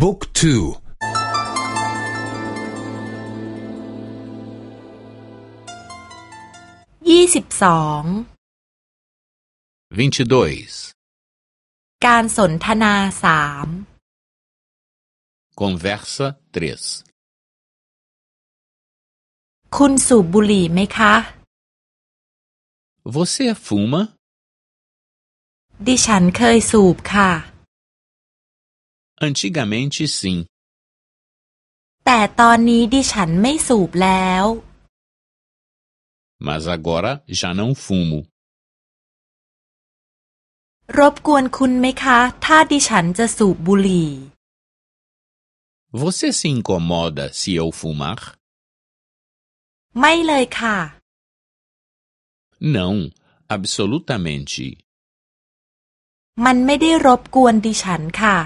บุ๊กทูยี่สิบสอง 22. การสนทนาสาม Conversa 3. คุณสูบบุหรี่ไหมคะ Você fuma? ดิฉันเคยสูบค่ะ Antigamente sim, แต่ตอนนี้ดิฉันไม่สูบแล้ว mas agora já não fumo. รบกวนคุณไหมคะ ถ้าดิฉันจะสูบบุหรี่ Você se incomoda se eu fumar? ไม่เลยค่ะ Não, absolutamente. มันไม่ได้รบกวนดิฉันค่ะ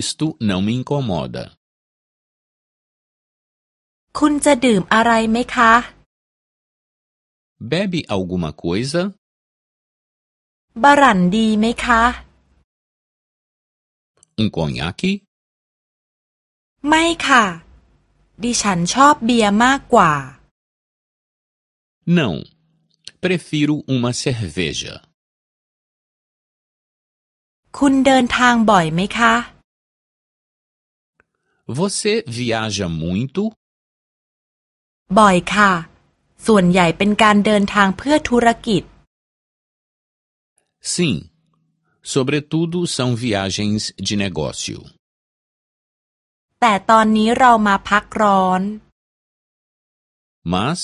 Isto não me incomoda. คุณจะดื่มอะไรไหมคะ Bebe alguma coisa? บารันดีไหมคะ Um conhaque? ไม่ค่ะ ดิฉันชอบเบียร์มากกว่า Não. Prefiro uma cerveja. คุณเดินทางบ่อยไหมคะ Você viaja muito? บ่อยค่ะ ส่วนใหญ่เป็นการเดินทางเพื่อธุรกิจ Sim. Sobretudo são viagens de negócio. แต่ตอนนี้เรามาพักร้อน Mas,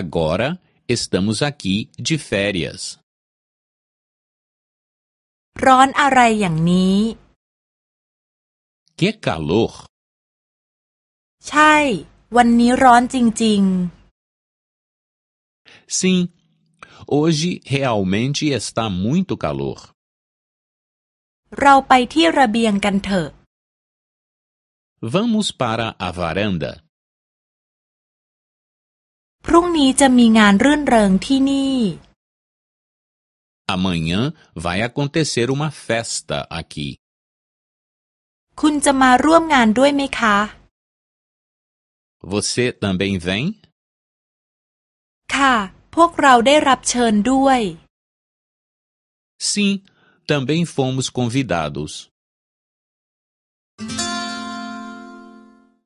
agora, estamos aqui de férias. ร้อนอะไรอย่างนี้ Que calor! ใช่ วันนี้ร้อนจริง Sim, hoje realmente está muito calor. ๆเราไปที่ระเบียงกันเถอะ Vamos para a varanda. พรุ่งนี้จะมีงานรื่นเริงที่นี่ Amanhã vai acontecer uma festa aqui. คุณจะมาร่วมงานด้วยไหมคะ Você também vem? ค่ะ พวกเราได้รับเชิญด้วย Sim, também fomos convidados.